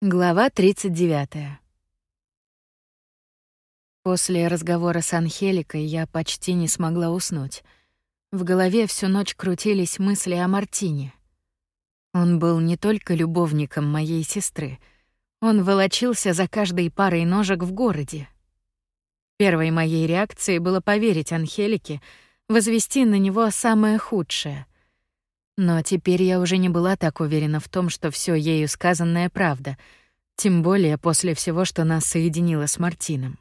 Глава 39. После разговора с Анхеликой я почти не смогла уснуть. В голове всю ночь крутились мысли о Мартине. Он был не только любовником моей сестры, он волочился за каждой парой ножек в городе. Первой моей реакцией было поверить Анхелике, возвести на него самое худшее. Но теперь я уже не была так уверена в том, что все ею сказанное правда, тем более после всего, что нас соединило с Мартином.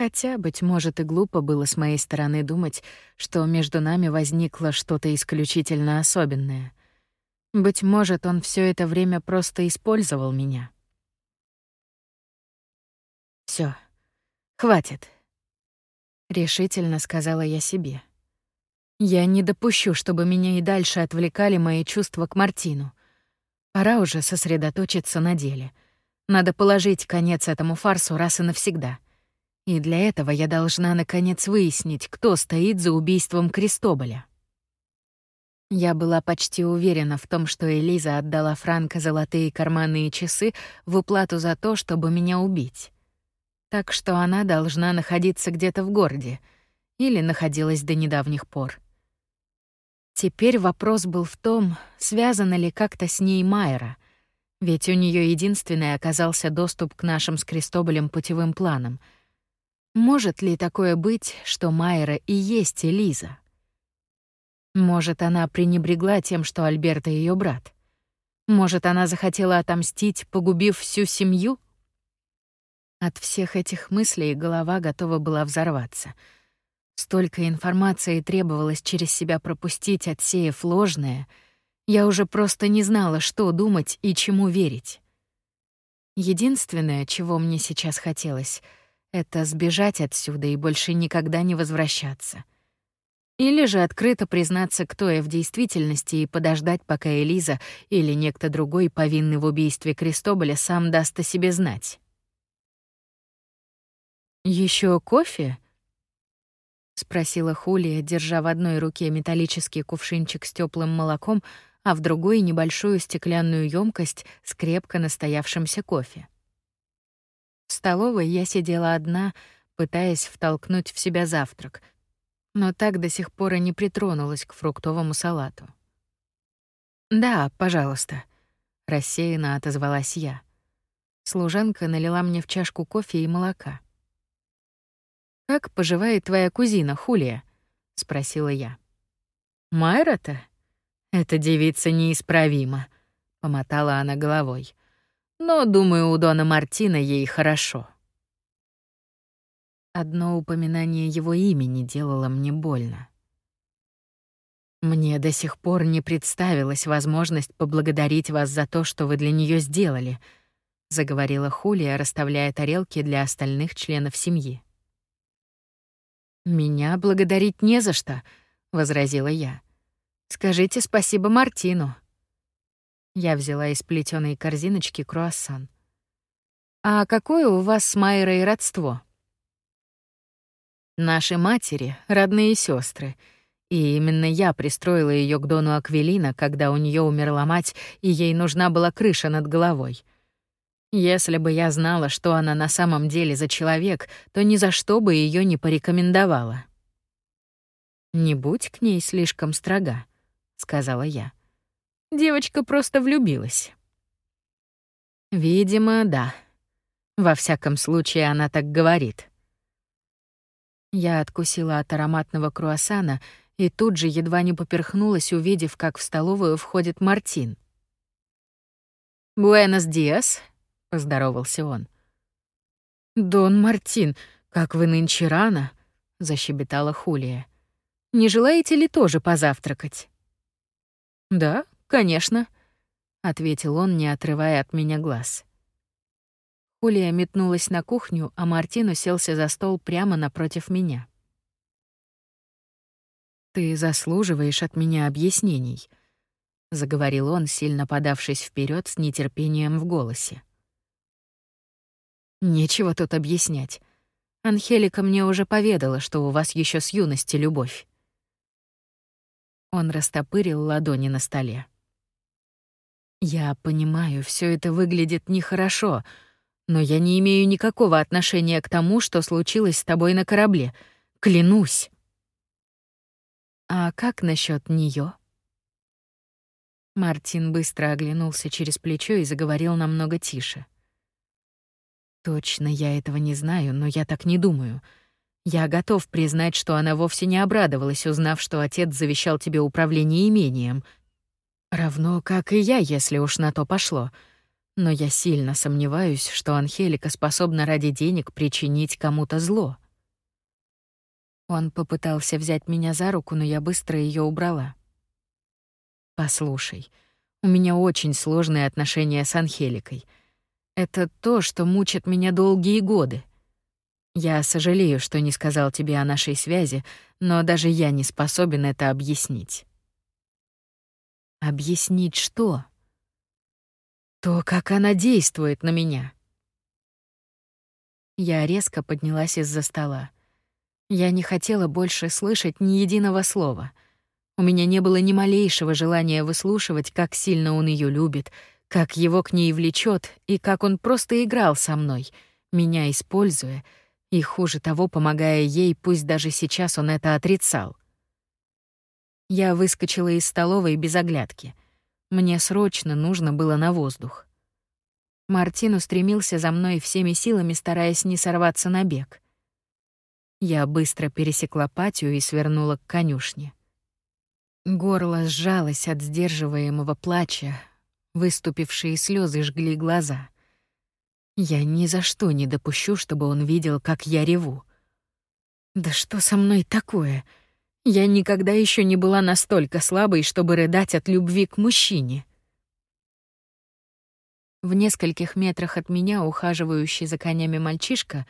Хотя, быть может, и глупо было с моей стороны думать, что между нами возникло что-то исключительно особенное. Быть может, он все это время просто использовал меня. Все, хватит, решительно сказала я себе. Я не допущу, чтобы меня и дальше отвлекали мои чувства к Мартину. Пора уже сосредоточиться на деле. Надо положить конец этому фарсу раз и навсегда. И для этого я должна наконец выяснить, кто стоит за убийством Крестоболя. Я была почти уверена в том, что Элиза отдала Франко золотые карманные часы в уплату за то, чтобы меня убить. Так что она должна находиться где-то в городе или находилась до недавних пор. Теперь вопрос был в том, связано ли как-то с ней Майера, ведь у нее единственный оказался доступ к нашим с Крестоболем путевым планам. Может ли такое быть, что Майера и есть Элиза? Может, она пренебрегла тем, что Альберта ее брат? Может, она захотела отомстить, погубив всю семью? От всех этих мыслей голова готова была взорваться — Столько информации требовалось через себя пропустить, отсеяв ложное. Я уже просто не знала, что думать и чему верить. Единственное, чего мне сейчас хотелось, это сбежать отсюда и больше никогда не возвращаться. Или же открыто признаться, кто я в действительности, и подождать, пока Элиза или некто другой, повинный в убийстве Крестоболя, сам даст о себе знать. Еще кофе?» Спросила Хулия, держа в одной руке металлический кувшинчик с теплым молоком, а в другой небольшую стеклянную емкость с крепко настоявшимся кофе. В столовой я сидела одна, пытаясь втолкнуть в себя завтрак, но так до сих пор и не притронулась к фруктовому салату. «Да, пожалуйста», — рассеянно отозвалась я. Служанка налила мне в чашку кофе и молока. «Как поживает твоя кузина Хулия?» — спросила я. «Майра-то? Эта девица неисправима», — помотала она головой. «Но, думаю, у Дона Мартина ей хорошо». Одно упоминание его имени делало мне больно. Мне до сих пор не представилась возможность поблагодарить вас за то, что вы для нее сделали, заговорила Хулия, расставляя тарелки для остальных членов семьи. «Меня благодарить не за что», — возразила я. «Скажите спасибо Мартину». Я взяла из плетёной корзиночки круассан. «А какое у вас с Майрой родство?» «Наши матери — родные сестры, и именно я пристроила ее к Дону Аквелина, когда у нее умерла мать, и ей нужна была крыша над головой. Если бы я знала, что она на самом деле за человек, то ни за что бы ее не порекомендовала. «Не будь к ней слишком строга», — сказала я. Девочка просто влюбилась. Видимо, да. Во всяком случае, она так говорит. Я откусила от ароматного круассана и тут же едва не поперхнулась, увидев, как в столовую входит Мартин. «Буэнос диас», — поздоровался он. «Дон Мартин, как вы нынче рано!» — защебетала Хулия. «Не желаете ли тоже позавтракать?» «Да, конечно», — ответил он, не отрывая от меня глаз. Хулия метнулась на кухню, а Мартин уселся за стол прямо напротив меня. «Ты заслуживаешь от меня объяснений», — заговорил он, сильно подавшись вперед с нетерпением в голосе. Нечего тут объяснять. Анхелика мне уже поведала, что у вас еще с юности любовь. Он растопырил ладони на столе. Я понимаю, все это выглядит нехорошо, но я не имею никакого отношения к тому, что случилось с тобой на корабле. Клянусь. А как насчет нее? Мартин быстро оглянулся через плечо и заговорил намного тише. Точно я этого не знаю, но я так не думаю. Я готов признать, что она вовсе не обрадовалась, узнав, что отец завещал тебе управление имением. Равно как и я, если уж на то пошло. Но я сильно сомневаюсь, что Анхелика способна ради денег причинить кому-то зло. Он попытался взять меня за руку, но я быстро ее убрала. Послушай, у меня очень сложные отношения с Анхеликой. Это то, что мучит меня долгие годы. Я сожалею, что не сказал тебе о нашей связи, но даже я не способен это объяснить. Объяснить что? То, как она действует на меня. Я резко поднялась из-за стола. Я не хотела больше слышать ни единого слова. У меня не было ни малейшего желания выслушивать, как сильно он ее любит, как его к ней влечет и как он просто играл со мной, меня используя — и, хуже того, помогая ей, пусть даже сейчас он это отрицал. Я выскочила из столовой без оглядки. Мне срочно нужно было на воздух. Мартин устремился за мной всеми силами, стараясь не сорваться на бег. Я быстро пересекла патию и свернула к конюшне. Горло сжалось от сдерживаемого плача, выступившие слезы жгли глаза. Я ни за что не допущу, чтобы он видел, как я реву. Да что со мной такое? Я никогда еще не была настолько слабой, чтобы рыдать от любви к мужчине. В нескольких метрах от меня ухаживающий за конями мальчишка,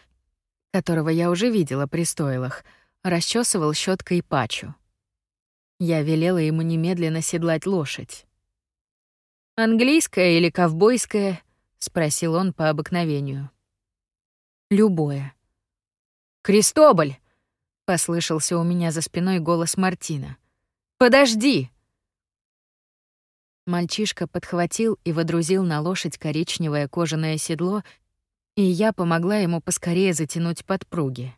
которого я уже видела при стойлах, расчесывал щеткой пачу. Я велела ему немедленно седлать лошадь. «Английская или ковбойская?» — спросил он по обыкновению. «Любое». «Кристоболь!» — послышался у меня за спиной голос Мартина. «Подожди!» Мальчишка подхватил и водрузил на лошадь коричневое кожаное седло, и я помогла ему поскорее затянуть подпруги.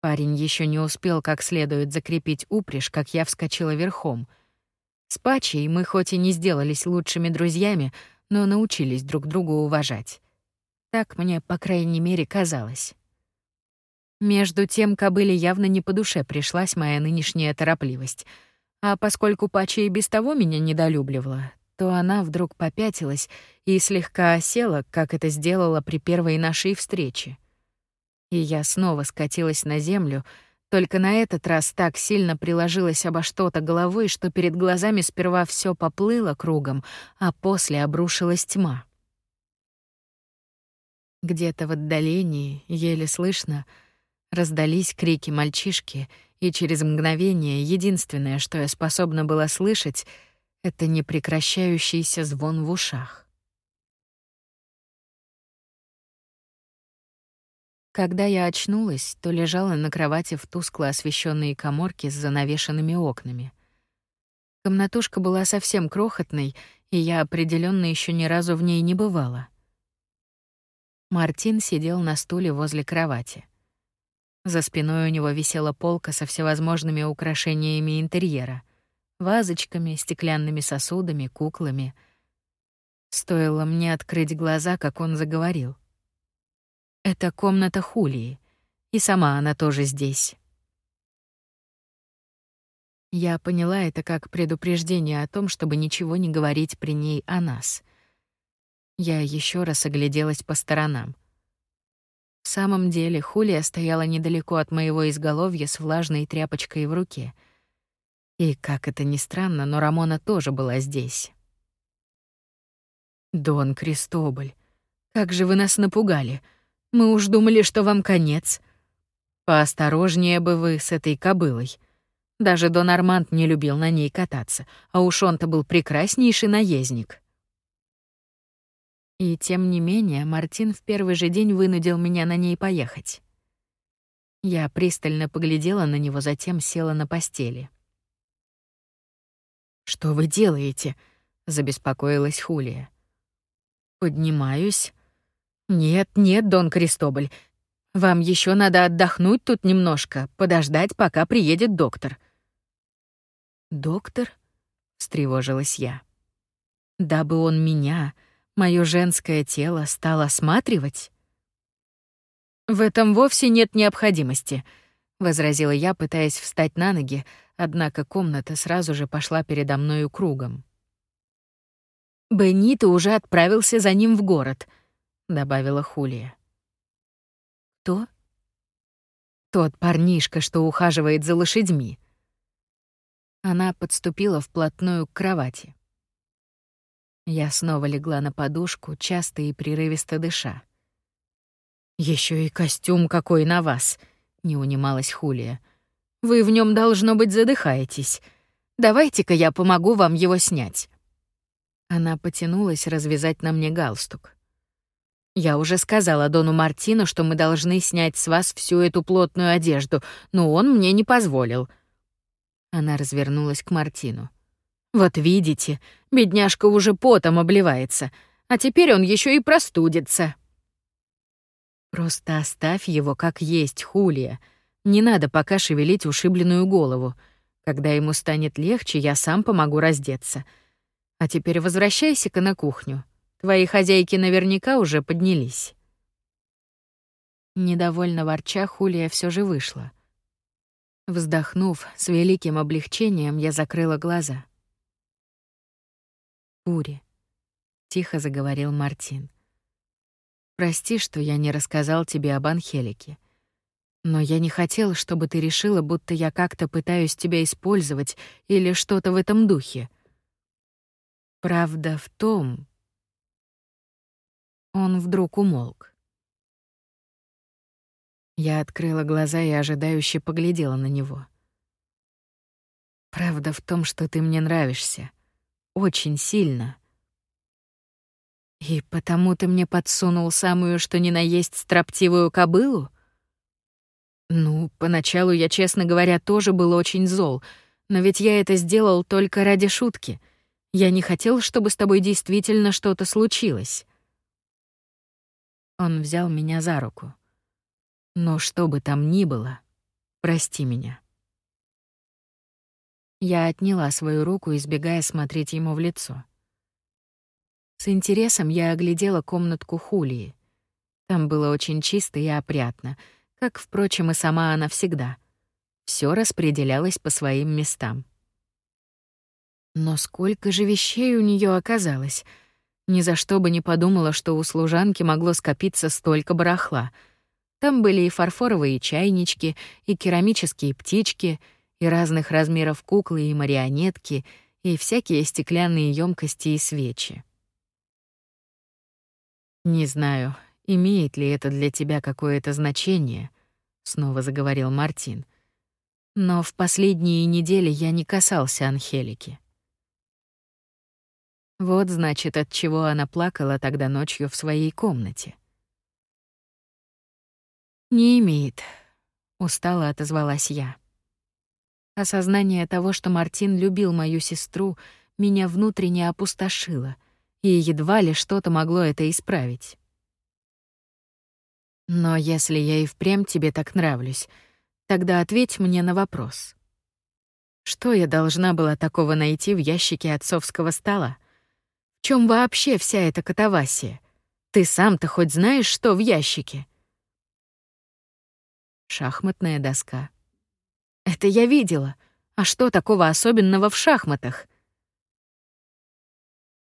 Парень еще не успел как следует закрепить упряжь, как я вскочила верхом. С Пачей мы хоть и не сделались лучшими друзьями, но научились друг друга уважать. Так мне, по крайней мере, казалось. Между тем, кобыле явно не по душе пришлась моя нынешняя торопливость. А поскольку Пача и без того меня недолюбливала, то она вдруг попятилась и слегка осела, как это сделала при первой нашей встрече. И я снова скатилась на землю, только на этот раз так сильно приложилась обо что-то головой, что перед глазами сперва все поплыло кругом, а после обрушилась тьма. Где-то в отдалении, еле слышно, раздались крики мальчишки, и через мгновение единственное, что я способна была слышать, это непрекращающийся звон в ушах. Когда я очнулась, то лежала на кровати в тускло освещенной коморке с занавешенными окнами. Комнатушка была совсем крохотной, и я определенно еще ни разу в ней не бывала. Мартин сидел на стуле возле кровати. За спиной у него висела полка со всевозможными украшениями интерьера — вазочками, стеклянными сосудами, куклами. Стоило мне открыть глаза, как он заговорил — это комната Хулии, и сама она тоже здесь. Я поняла это как предупреждение о том, чтобы ничего не говорить при ней о нас. Я еще раз огляделась по сторонам. В самом деле, Хулия стояла недалеко от моего изголовья с влажной тряпочкой в руке. И, как это ни странно, но Рамона тоже была здесь. «Дон Кристоболь, как же вы нас напугали!» Мы уж думали, что вам конец. Поосторожнее бы вы с этой кобылой. Даже Дон Арманд не любил на ней кататься, а уж он-то был прекраснейший наездник. И тем не менее, Мартин в первый же день вынудил меня на ней поехать. Я пристально поглядела на него, затем села на постели. «Что вы делаете?» — забеспокоилась Хулия. Поднимаюсь. Нет, нет, Дон Кристоболь. Вам еще надо отдохнуть тут немножко, подождать, пока приедет доктор. Доктор? встревожилась я. Дабы он меня, мое женское тело, стал осматривать? В этом вовсе нет необходимости, возразила я, пытаясь встать на ноги, однако комната сразу же пошла передо мною кругом. Бенито уже отправился за ним в город, добавила Хулия. Кто? Тот парнишка, что ухаживает за лошадьми. Она подступила вплотную к кровати. Я снова легла на подушку, часто и прерывисто дыша. Еще и костюм какой на вас, не унималась Хулия. Вы в нем должно быть задыхаетесь. Давайте-ка я помогу вам его снять. Она потянулась развязать на мне галстук. Я уже сказала Дону Мартину, что мы должны снять с вас всю эту плотную одежду, но он мне не позволил. Она развернулась к Мартину. Вот видите, бедняжка уже потом обливается, а теперь он еще и простудится. Просто оставь его как есть, Хулия. Не надо пока шевелить ушибленную голову. Когда ему станет легче, я сам помогу раздеться. А теперь возвращайся-ка на кухню. Твои хозяйки наверняка уже поднялись. Недовольно ворча, Хулия все же вышла. Вздохнув, с великим облегчением я закрыла глаза. «Пури», — тихо заговорил Мартин. «Прости, что я не рассказал тебе об Анхелике. Но я не хотел, чтобы ты решила, будто я как-то пытаюсь тебя использовать или что-то в этом духе. Правда в том...» Он вдруг умолк. Я открыла глаза и ожидающе поглядела на него. Правда в том, что ты мне нравишься. Очень сильно. И потому ты мне подсунул самую что ни на есть строптивую кобылу? Ну, поначалу я, честно говоря, тоже был очень зол, но ведь я это сделал только ради шутки — я не хотел, чтобы с тобой действительно что-то случилось. Он взял меня за руку. Но что бы там ни было, прости меня. Я отняла свою руку, избегая смотреть ему в лицо. С интересом я оглядела комнатку Хулии. Там было очень чисто и опрятно, как, впрочем, и сама она всегда. Все распределялось по своим местам. Но сколько же вещей у нее оказалось. Ни за что бы не подумала, что у служанки могло скопиться столько барахла. Там были и фарфоровые чайнички, и керамические птички, и разных размеров куклы и марионетки, и всякие стеклянные емкости и свечи. «Не знаю, имеет ли это для тебя какое-то значение», — снова заговорил Мартин. «Но в последние недели я не касался Анхелики. Вот, значит, от чего она плакала тогда ночью в своей комнате. «Не имеет», — устало отозвалась я. Осознание того, что Мартин любил мою сестру, меня внутренне опустошило, и едва ли что-то могло это исправить. Но если я и впрямь тебе так нравлюсь, тогда ответь мне на вопрос. Что я должна была такого найти в ящике отцовского стола? Чем вообще вся эта катавасия? Ты сам-то хоть знаешь, что в ящике? Шахматная доска. Это я видела. А что такого особенного в шахматах?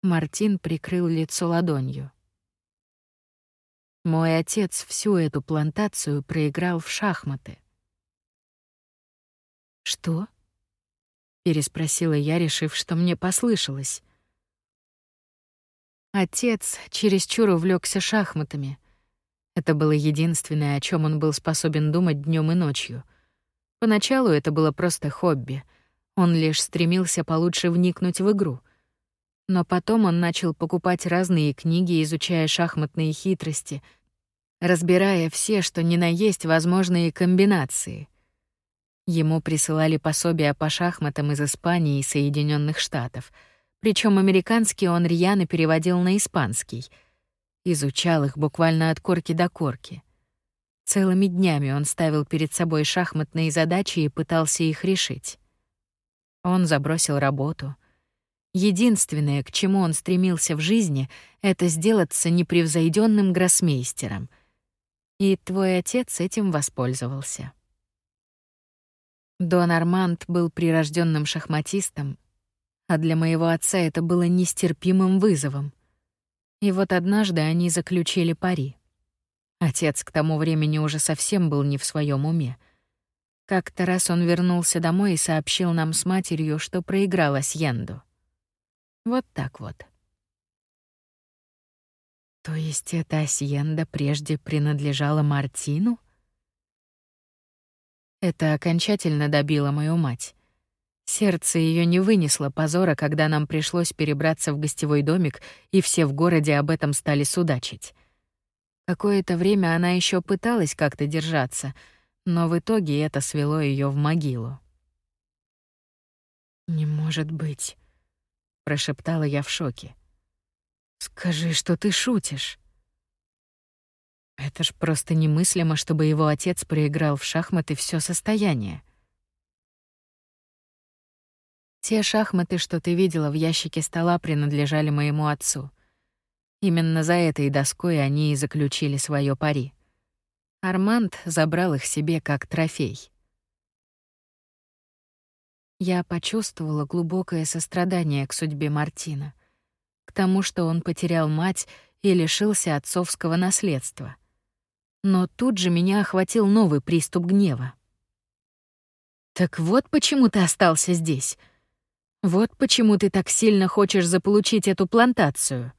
Мартин прикрыл лицо ладонью. Мой отец всю эту плантацию проиграл в шахматы. Что? переспросила я, решив, что мне послышалось. Отец чересчур увлекся шахматами. Это было единственное, о чем он был способен думать днем и ночью. Поначалу это было просто хобби. Он лишь стремился получше вникнуть в игру. Но потом он начал покупать разные книги, изучая шахматные хитрости, разбирая все, что ни на есть возможные комбинации. Ему присылали пособия по шахматам из Испании и Соединенных Штатов — Причем американский он рьяно переводил на испанский. Изучал их буквально от корки до корки. Целыми днями он ставил перед собой шахматные задачи и пытался их решить. Он забросил работу. Единственное, к чему он стремился в жизни, это сделаться непревзойденным гроссмейстером. И твой отец этим воспользовался. Дон Арманд был прирожденным шахматистом, а для моего отца это было нестерпимым вызовом. И вот однажды они заключили пари. Отец к тому времени уже совсем был не в своем уме. Как-то раз он вернулся домой и сообщил нам с матерью, что проиграл Асьенду. Вот так вот. То есть эта Асьенда прежде принадлежала Мартину? Это окончательно добило мою мать. Сердце ее не вынесло позора, когда нам пришлось перебраться в гостевой домик, и все в городе об этом стали судачить. Какое-то время она еще пыталась как-то держаться, но в итоге это свело ее в могилу. «Не может быть», — прошептала я в шоке. «Скажи, что ты шутишь». Это ж просто немыслимо, чтобы его отец проиграл в шахматы все состояние. Те шахматы, что ты видела в ящике стола, принадлежали моему отцу. Именно за этой доской они и заключили свое пари. Арманд забрал их себе как трофей. Я почувствовала глубокое сострадание к судьбе Мартина, к тому, что он потерял мать и лишился отцовского наследства. Но тут же меня охватил новый приступ гнева. «Так вот почему ты остался здесь», вот почему ты так сильно хочешь заполучить эту плантацию.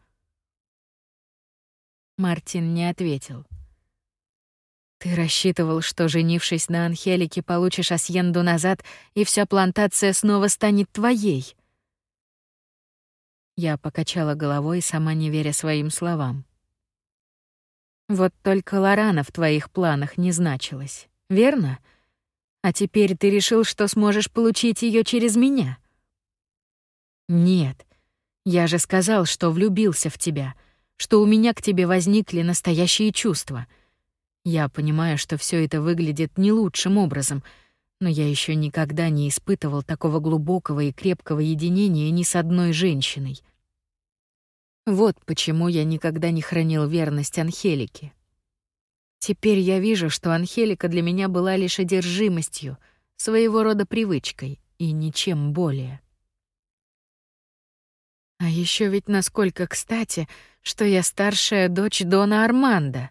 Мартин не ответил. Ты рассчитывал, что, женившись на Анхелике, получишь Асьенду назад, и вся плантация снова станет твоей. Я покачала головой, сама не веря своим словам. Вот только Лорана в твоих планах не значилась, верно? А теперь ты решил, что сможешь получить ее через меня. Нет. Я же сказал, что влюбился в тебя, что у меня к тебе возникли настоящие чувства. Я понимаю, что все это выглядит не лучшим образом, но я еще никогда не испытывал такого глубокого и крепкого единения ни с одной женщиной. Вот почему я никогда не хранил верность Анхелике. Теперь я вижу, что Анхелика для меня была лишь одержимостью, своего рода привычкой и ничем более. А еще ведь насколько кстати, что я старшая дочь Дона Армандо.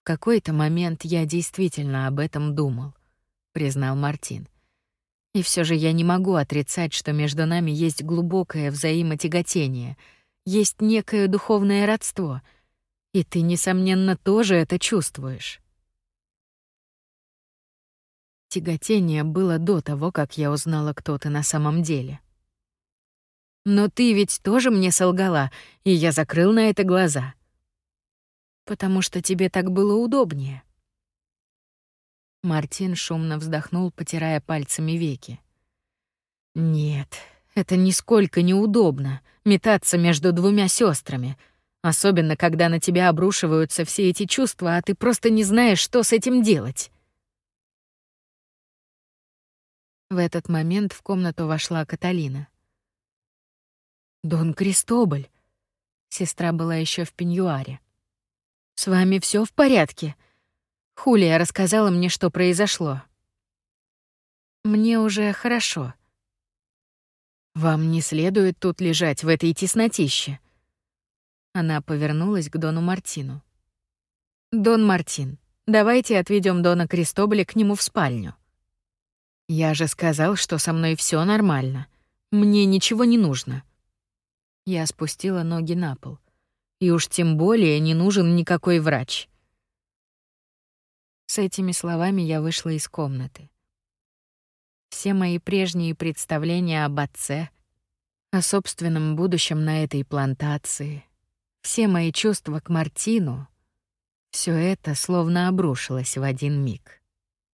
В какой-то момент я действительно об этом думал, признал Мартин. И все же я не могу отрицать, что между нами есть глубокое взаимотяготение, есть некое духовное родство, и ты, несомненно, тоже это чувствуешь. Тяготение было до того, как я узнала, кто ты на самом деле. Но ты ведь тоже мне солгала, и я закрыл на это глаза. Потому что тебе так было удобнее. Мартин шумно вздохнул, потирая пальцами веки. Нет, это нисколько неудобно метаться между двумя сестрами, особенно когда на тебя обрушиваются все эти чувства, а ты просто не знаешь, что с этим делать. В этот момент в комнату вошла Каталина. Дон Кристобаль. Сестра была еще в пеньюаре. С вами все в порядке? Хулия рассказала мне, что произошло. Мне уже хорошо. Вам не следует тут лежать в этой теснотище. Она повернулась к Дону Мартину. Дон Мартин, давайте отведем Дона Кристобаля к нему в спальню. Я же сказал, что со мной все нормально. Мне ничего не нужно. Я спустила ноги на пол. И уж тем более не нужен никакой врач. С этими словами я вышла из комнаты. Все мои прежние представления об отце, о собственном будущем на этой плантации, все мои чувства к Мартину — все это словно обрушилось в один миг.